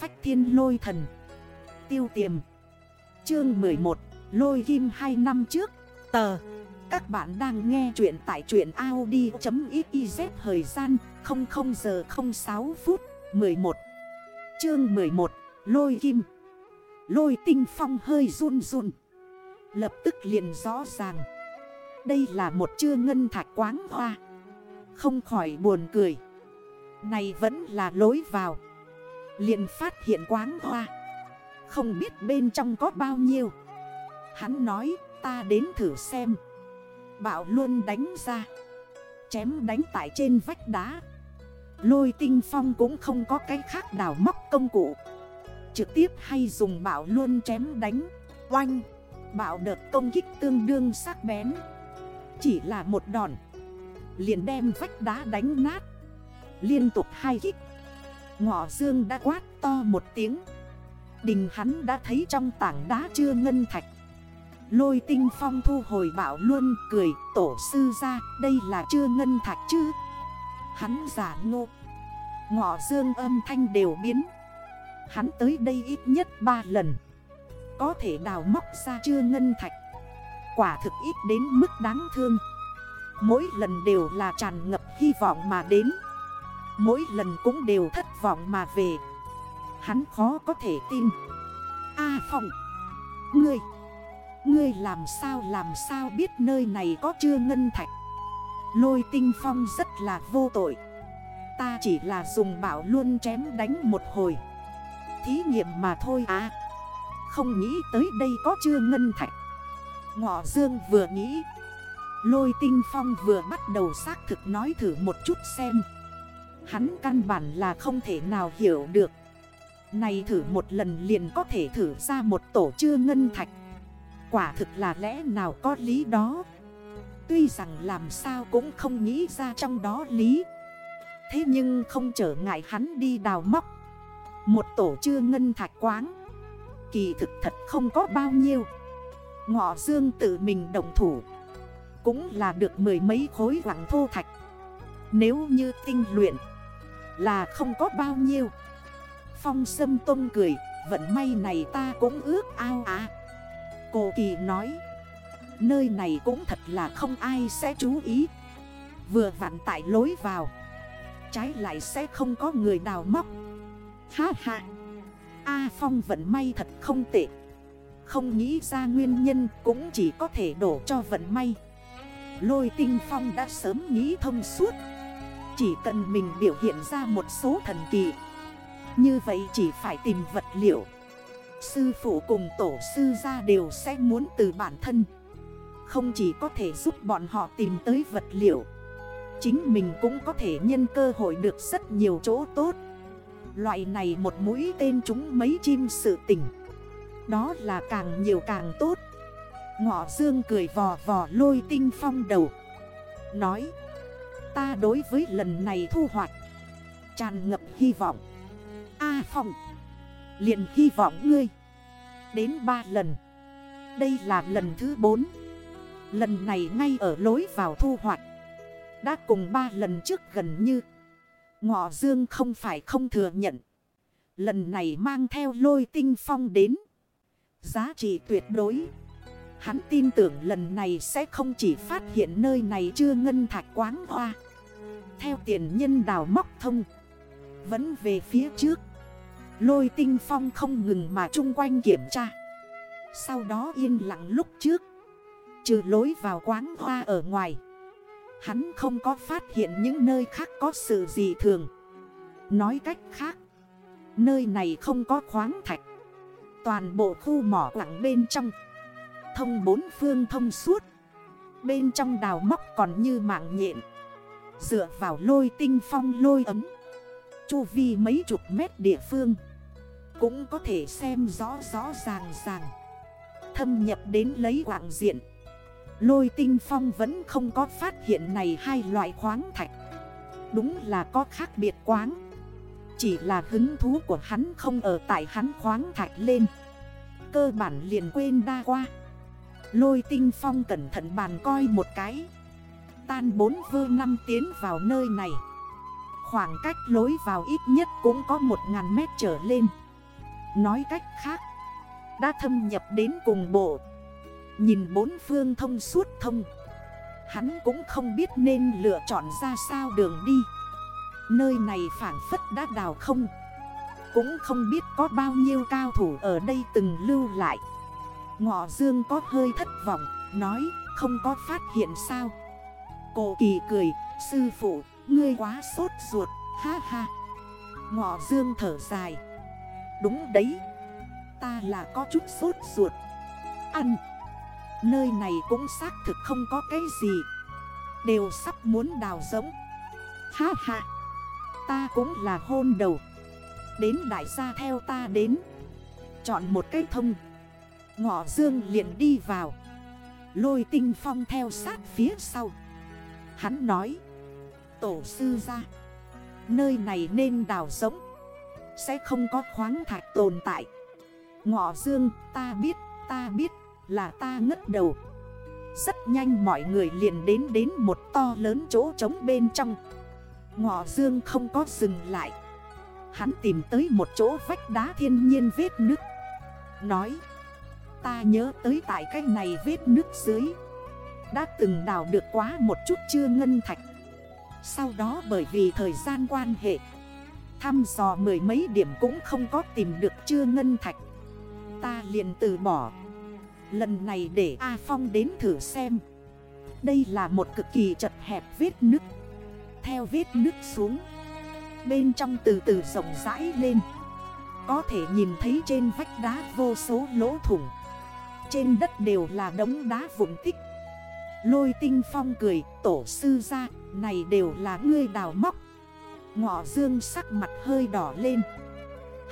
phách thiên lôi thần. Tiêu tiềm. Chương 11 Lôi kim 2 năm trước. Tờ. Các bạn đang nghe chuyện tại chuyện Audi.xyz Thời gian 00 giờ 06 phút 11 Chương 11 Lôi kim. Lôi tinh phong hơi run run. Lập tức liền rõ ràng. Đây là một chưa ngân thạch quáng hoa. Không khỏi buồn cười. Này vẫn là lối vào liền phát hiện quáng hoa. Không biết bên trong có bao nhiêu. Hắn nói, ta đến thử xem. Bảo luôn đánh ra. Chém đánh tại trên vách đá. Lôi tinh phong cũng không có cái khác đào móc công cụ. Trực tiếp hay dùng bảo luôn chém đánh. Oanh! Bảo đợt công kích tương đương sắc bén. Chỉ là một đòn. Liền đem vách đá đánh nát. Liên tục hai kích. Ngọ dương đã quát to một tiếng. Đình hắn đã thấy trong tảng đá chưa ngân thạch. Lôi tinh phong thu hồi bảo luôn cười, tổ sư ra Đây là chưa ngân thạch chứ? Hắn giả ngô Ngọ dương âm thanh đều biến. Hắn tới đây ít nhất 3 lần. Có thể đào móc ra chưa ngân thạch. Quả thực ít đến mức đáng thương. Mỗi lần đều là tràn ngập hy vọng mà đến. Mỗi lần cũng đều thất vọng mà về. Hắn khó có thể tin. A à, Phong Ngươi Ngươi làm sao làm sao biết nơi này có chưa ngân thạch? Lôi tinh phong rất là vô tội. Ta chỉ là dùng bảo luôn chém đánh một hồi. Thí nghiệm mà thôi à. Không nghĩ tới đây có chưa ngân thạch. Ngọ Dương vừa nghĩ. Lôi tinh phong vừa bắt đầu xác thực nói thử một chút xem. Hắn căn bản là không thể nào hiểu được. Này thử một lần liền có thể thử ra một tổ chưa ngân thạch. Quả thực là lẽ nào có lý đó? Tuy rằng làm sao cũng không nghĩ ra trong đó lý. Thế nhưng không trở ngại hắn đi đào móc. Một tổ chưa ngân thạch quáng. Kỳ thực thật không có bao nhiêu. Ngọ dương tự mình đồng thủ. Cũng là được mười mấy khối quảng thô thạch. Nếu như tinh luyện là không có bao nhiêu. Phong sâm tông cười, Vận may này ta cũng ước ao à. Cô Kỳ nói, Nơi này cũng thật là không ai sẽ chú ý. Vừa vặn tại lối vào, Trái lại sẽ không có người đào móc. Ha ha. A Phong vận may thật không tệ. Không nghĩ ra nguyên nhân cũng chỉ có thể đổ cho vận may. Lôi tinh Phong đã sớm nghĩ thông suốt chỉ cần mình biểu hiện ra một số thần kỳ. Như vậy chỉ phải tìm vật liệu. Sư phụ cùng tổ sư ra đều sẽ muốn từ bản thân. Không chỉ có thể giúp bọn họ tìm tới vật liệu, Chính mình cũng có thể nhân cơ hội được rất nhiều chỗ tốt. Loại này một mũi tên chúng mấy chim sự tình. Đó là càng nhiều càng tốt. Ngọ dương cười vò vò lôi tinh phong đầu. Nói Ta đối với lần này thu hoạch. Tràn ngập hy vọng. A à, Phong. Liền hy vọng ngươi. Đến ba lần. Đây là lần thứ bốn. Lần này ngay ở lối vào thu hoạch. Đã cùng ba lần trước gần như. Ngọ Dương không phải không thừa nhận. Lần này mang theo lôi tinh phong đến. Giá trị tuyệt đối. Hắn tin tưởng lần này sẽ không chỉ phát hiện nơi này chưa ngân thạch quáng hoa. Theo tiền nhân đào móc thông, Vẫn về phía trước. Lôi tinh phong không ngừng mà chung quanh kiểm tra. Sau đó yên lặng lúc trước, Trừ lối vào quán hoa ở ngoài, Hắn không có phát hiện những nơi khác có sự gì thường. Nói cách khác, Nơi này không có khoáng thạch. Toàn bộ khu mỏ lặng bên trong Thông bốn phương thông suốt. Bên trong đào móc còn như mạng nhện. Dựa vào lôi tinh phong lôi ấm. Chu vi mấy chục mét địa phương. Cũng có thể xem rõ rõ ràng ràng. Thâm nhập đến lấy quạng diện. Lôi tinh phong vẫn không có phát hiện này hai loại khoáng thạch. Đúng là có khác biệt quáng. Chỉ là hứng thú của hắn không ở tại hắn khoáng thạch lên. Cơ bản liền quên đa qua. Lôi tinh phong cẩn thận bàn coi một cái. Tan bốn vơ năm tiến vào nơi này. Khoảng cách lối vào ít nhất cũng có 1.000 mét trở lên. Nói cách khác, Đã thâm nhập đến cùng bộ. Nhìn bốn phương thông suốt thông. Hắn cũng không biết nên lựa chọn ra sao đường đi. Nơi này phản phất đã đào không. Cũng không biết có bao nhiêu cao thủ ở đây từng lưu lại. Ngọ dương có hơi thất vọng, Nói, không có phát hiện sao? Cổ kỳ cười, Sư phụ, ngươi quá sốt ruột, Ha ha. Ngọ dương thở dài, Đúng đấy, Ta là có chút sốt ruột. Ăn, Nơi này cũng xác thực không có cái gì, Đều sắp muốn đào giống Ha ha, Ta cũng là hôn đầu. Đến đại gia theo ta đến. Chọn một cái thông. Ngọ dương liền đi vào. Lôi tinh phong theo sát phía sau. Hắn nói, Tổ sư ra Nơi này nên đào giống, Sẽ không có khoáng thạch tồn tại. Ngọ dương, ta biết ta biết, là ta ngất đầu. Rất nhanh mọi người liền đến đến một to lớn chỗ trống bên trong. Ngọ dương không có dừng lại. Hắn tìm tới một chỗ vách đá thiên nhiên vết nước Nói Ta nhớ tới tại cách này vết nước dưới. Đã từng đào được quá một chút chưa ngân thạch. Sau đó bởi vì thời gian quan hệ, Thăm dò mười mấy điểm cũng không có tìm được chưa ngân thạch. Ta liền từ bỏ. Lần này để A Phong đến thử xem. Đây là một cực kỳ chật hẹp vết nứt Theo vết nứt xuống, Bên trong từ từ rộng rãi lên. Có thể nhìn thấy trên vách đá vô số lỗ thủng. Trên đất đều là đống đá vụn tích. Lôi tinh phong cười, tổ sư ra Này đều là ngươi đào móc. Ngọ dương sắc mặt hơi đỏ lên.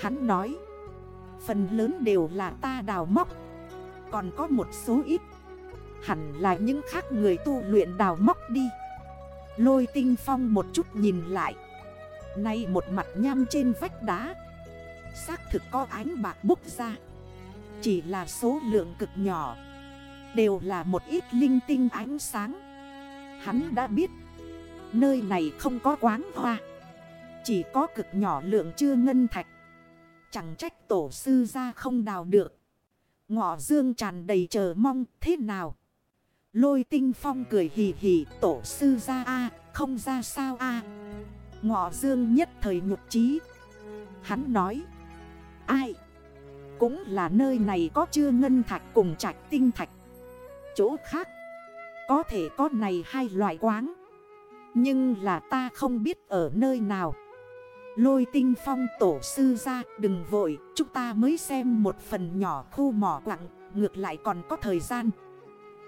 Hắn nói, Phần lớn đều là ta đào móc, Còn có một số ít, Hẳn là những khác người tu luyện đào móc đi. Lôi tinh phong một chút nhìn lại. Nay một mặt nham trên vách đá, Xác thực có ánh bạc bốc ra. Chỉ là số lượng cực nhỏ. Đều là một ít linh tinh ánh sáng. Hắn đã biết. Nơi này không có quán hoa. Chỉ có cực nhỏ lượng chưa ngân thạch. Chẳng trách tổ sư ra không đào được. Ngọ dương tràn đầy chờ mong, thế nào? Lôi tinh phong cười hì hì, tổ sư ra a, không ra sao a. Ngọ dương nhất thời nhục trí Hắn nói, Ai? Cũng là nơi này có chưa ngân thạch cùng trạch tinh thạch. Chỗ khác, Có thể có này hai loại quáng. Nhưng là ta không biết ở nơi nào. Lôi tinh phong tổ sư ra, đừng vội, Chúng ta mới xem một phần nhỏ khu mỏ quặng, Ngược lại còn có thời gian.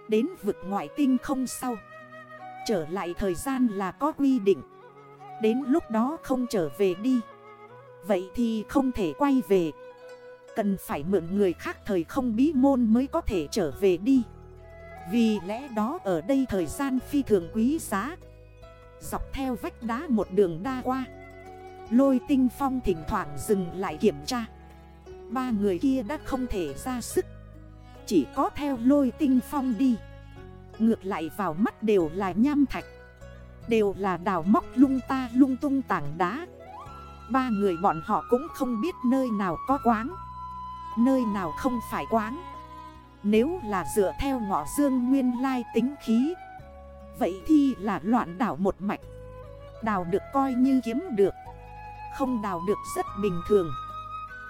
Đến vực ngoại tinh không sau. Trở lại thời gian là có quy định. Đến lúc đó không trở về đi. Vậy thì không thể quay về. Cần phải mượn người khác thời không bí môn mới có thể trở về đi. Vì lẽ đó ở đây thời gian phi thường quý giá. Dọc theo vách đá một đường đa qua, Lôi tinh phong thỉnh thoảng dừng lại kiểm tra. Ba người kia đã không thể ra sức, Chỉ có theo lôi tinh phong đi. Ngược lại vào mắt đều là nham thạch, Đều là đào móc lung ta lung tung tảng đá. Ba người bọn họ cũng không biết nơi nào có quáng. Nơi nào không phải quáng Nếu là dựa theo ngọ dương nguyên lai tính khí, Vậy thì là loạn đảo một mạch. Đào được coi như kiếm được, Không đào được rất bình thường.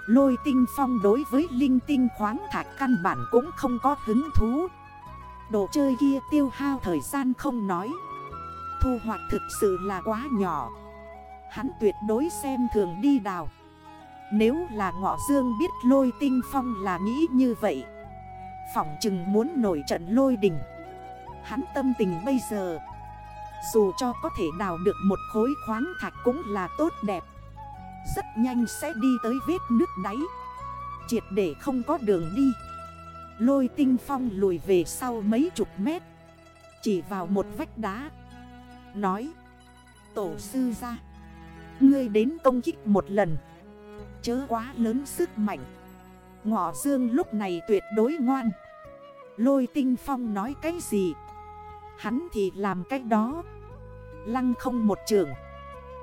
Lôi tinh phong đối với linh tinh khoáng thạch căn bản cũng không có hứng thú. Đồ chơi kia tiêu hao thời gian không nói. Thu hoạch thực sự là quá nhỏ. Hắn tuyệt đối xem thường đi đào. Nếu là ngọ dương biết lôi tinh phong là nghĩ như vậy. Phỏng chừng muốn nổi trận lôi đình. Hắn tâm tình bây giờ, Dù cho có thể đào được một khối khoáng thạch cũng là tốt đẹp. Rất nhanh sẽ đi tới vết nước đáy. Triệt để không có đường đi. Lôi tinh phong lùi về sau mấy chục mét. Chỉ vào một vách đá. Nói, Tổ sư ra Ngươi đến công kích một lần Chớ quá lớn sức mạnh. Ngọ dương lúc này tuyệt đối ngoan. Lôi tinh phong nói cái gì? Hắn thì làm cách đó. Lăng không một trường.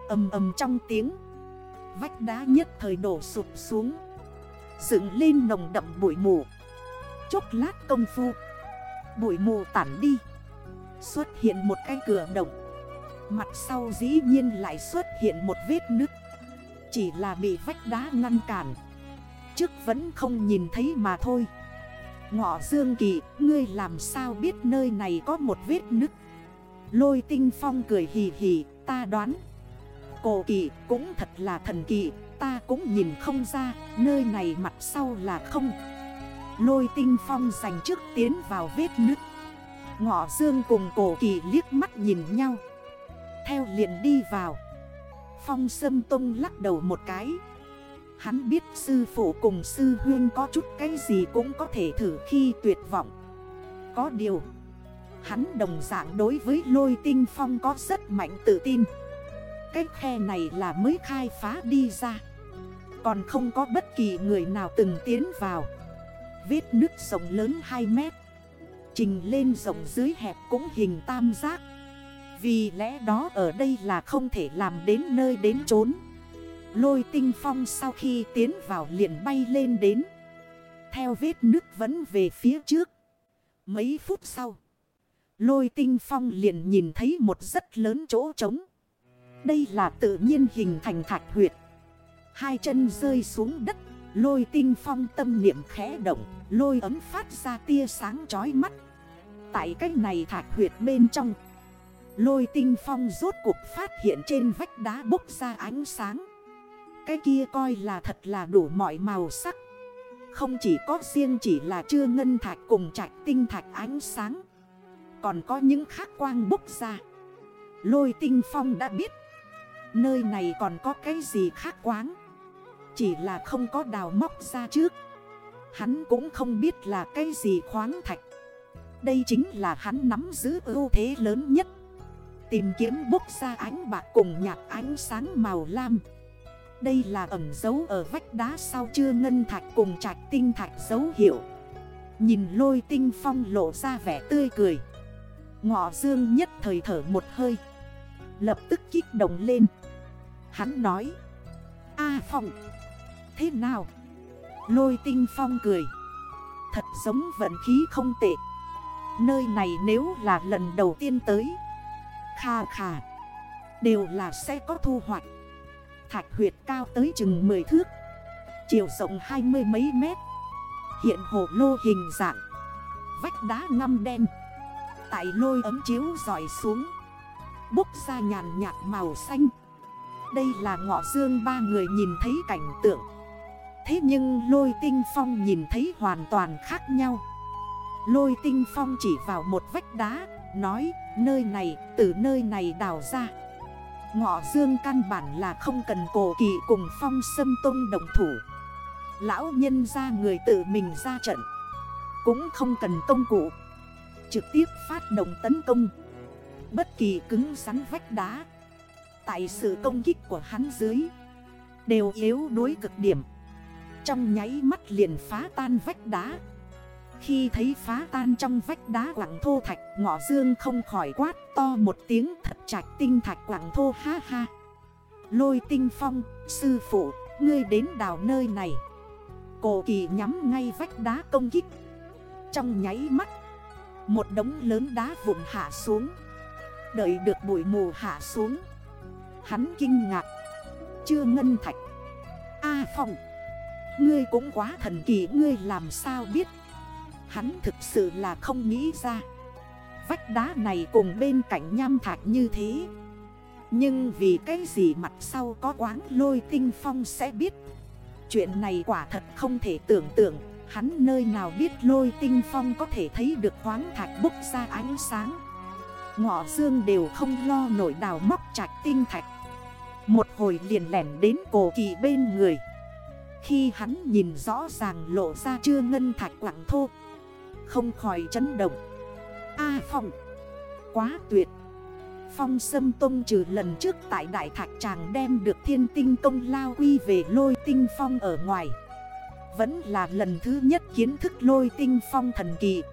Âm ầm trong tiếng. Vách đá nhất thời đổ sụp xuống. Dựng lên nồng đậm bụi mù. Chốc lát công phu. Bụi mù tản đi. Xuất hiện một cái cửa động. Mặt sau dĩ nhiên lại xuất hiện một vết nứt. Chỉ là bị vách đá ngăn cản. Trước vẫn không nhìn thấy mà thôi. Ngọ Dương Kỳ, ngươi làm sao biết nơi này có một vết nứt? Lôi tinh phong cười hì hì, ta đoán. Cổ kỳ cũng thật là thần kỳ Ta cũng nhìn không ra Nơi này mặt sau là không. Lôi tinh phong giành trước tiến vào vết nứt. Ngọ dương cùng cổ kỳ liếc mắt nhìn nhau. Theo liền đi vào. Phong sâm tông lắc đầu một cái. Hắn biết sư phụ cùng sư huyên có chút cái gì cũng có thể thử khi tuyệt vọng. Có điều, Hắn đồng dạng đối với lôi tinh phong có rất mạnh tự tin. Cái khe này là mới khai phá đi ra. Còn không có bất kỳ người nào từng tiến vào. Vết nước rộng lớn 2 mét. Trình lên rộng dưới hẹp cũng hình tam giác. Vì lẽ đó ở đây là không thể làm đến nơi đến trốn Lôi tinh phong sau khi tiến vào liền bay lên đến Theo vết nước vẫn về phía trước Mấy phút sau, Lôi tinh phong liền nhìn thấy một rất lớn chỗ trống. Đây là tự nhiên hình thành thạch huyệt. Hai chân rơi xuống đất. Lôi tinh phong tâm niệm khẽ động. Lôi ấm phát ra tia sáng chói mắt. Tại cách này thạch huyệt bên trong. Lôi tinh phong rốt cuộc phát hiện trên vách đá bốc ra ánh sáng. Cái kia coi là thật là đủ mọi màu sắc. Không chỉ có riêng chỉ là chưa ngân thạch cùng trạch tinh thạch ánh sáng. Còn có những khác quang bốc ra Lôi tinh phong đã biết Nơi này còn có cái gì khác quáng Chỉ là không có đào móc ra trước Hắn cũng không biết là cái gì khoáng thạch Đây chính là hắn nắm giữ ưu thế lớn nhất Tìm kiếm bốc ra ánh bạc cùng nhạt ánh sáng màu lam. Đây là ẩm dấu ở vách đá sau chưa ngân thạch cùng trạch tinh thạch dấu hiệu. Nhìn lôi tinh phong lộ ra vẻ tươi cười. Ngọ dương nhất thời thở một hơi. Lập tức kích động lên. Hắn nói, A Phong, Thế nào? Lôi tinh Phong cười. Thật giống vận khí không tệ. Nơi này nếu là lần đầu tiên tới khà khà Đều là sẽ có thu hoạch. Thạch huyệt cao tới chừng 10 thước. Chiều rộng hai mươi mấy mét. Hiện hồ lô hình dạng. Vách đá ngăm đen. Tại lôi ấm chiếu dọi xuống. Bốc ra nhàn nhạt màu xanh. Đây là ngọ dương ba người nhìn thấy cảnh tượng. Thế nhưng lôi tinh phong nhìn thấy hoàn toàn khác nhau. Lôi tinh phong chỉ vào một vách đá. Nói, nơi này, từ nơi này đào ra. Ngọ dương căn bản là không cần cổ kỳ cùng phong sâm tông đồng thủ. Lão nhân ra người tự mình ra trận, Cũng không cần công cụ, Trực tiếp phát động tấn công. Bất kỳ cứng rắn vách đá, Tại sự công kích của hắn dưới, Đều yếu đuối cực điểm. Trong nháy mắt liền phá tan vách đá. Khi thấy phá tan trong vách đá quảng thô thạch Ngọ dương không khỏi quát to một tiếng thật chạch tinh thạch quảng thô ha ha. Lôi tinh phong, sư phụ, ngươi đến đào nơi này. Cổ kỳ nhắm ngay vách đá công kích. Trong nháy mắt một đống lớn đá vụn hạ xuống. Đợi được bụi mù hạ xuống Hắn kinh ngạc. Chưa ngân thạch. A Phong Ngươi cũng quá thần kỳ Ngươi làm sao biết? Hắn thực sự là không nghĩ ra. Vách đá này cùng bên cạnh nham thạch như thế. Nhưng vì cái gì mặt sau có quáng lôi tinh phong sẽ biết? Chuyện này quả thật không thể tưởng tượng. Hắn nơi nào biết lôi tinh phong có thể thấy được khoáng thạch bốc ra ánh sáng? Ngọ dương đều không lo nổi đào móc trạch tinh thạch. Một hồi liền lẻn đến cổ kỳ bên người. Khi hắn nhìn rõ ràng lộ ra chưa ngân thạch quảng thô không khỏi chấn động. A Phong. Quá tuyệt. Phong Sâm Tông trừ lần trước tại Đại Thạch Tràng đem được thiên tinh công lao quy về lôi tinh phong ở ngoài. Vẫn là lần thứ nhất kiến thức lôi tinh phong thần kỳ.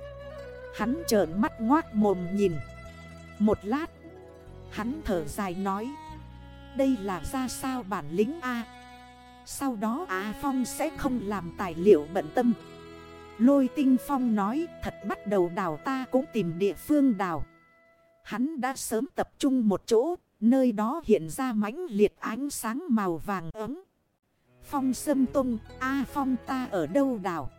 Hắn trợn mắt ngoát mồm nhìn. Một lát. Hắn thở dài nói. Đây là ra sao bản lĩnh A? Sau đó A Phong sẽ không làm tài liệu bận tâm. Lôi tinh phong nói, thật bắt đầu đào ta cũng tìm địa phương đào. Hắn đã sớm tập trung một chỗ, Nơi đó hiện ra mãnh liệt ánh sáng màu vàng ấm. Phong sâm tung A Phong ta ở đâu đào?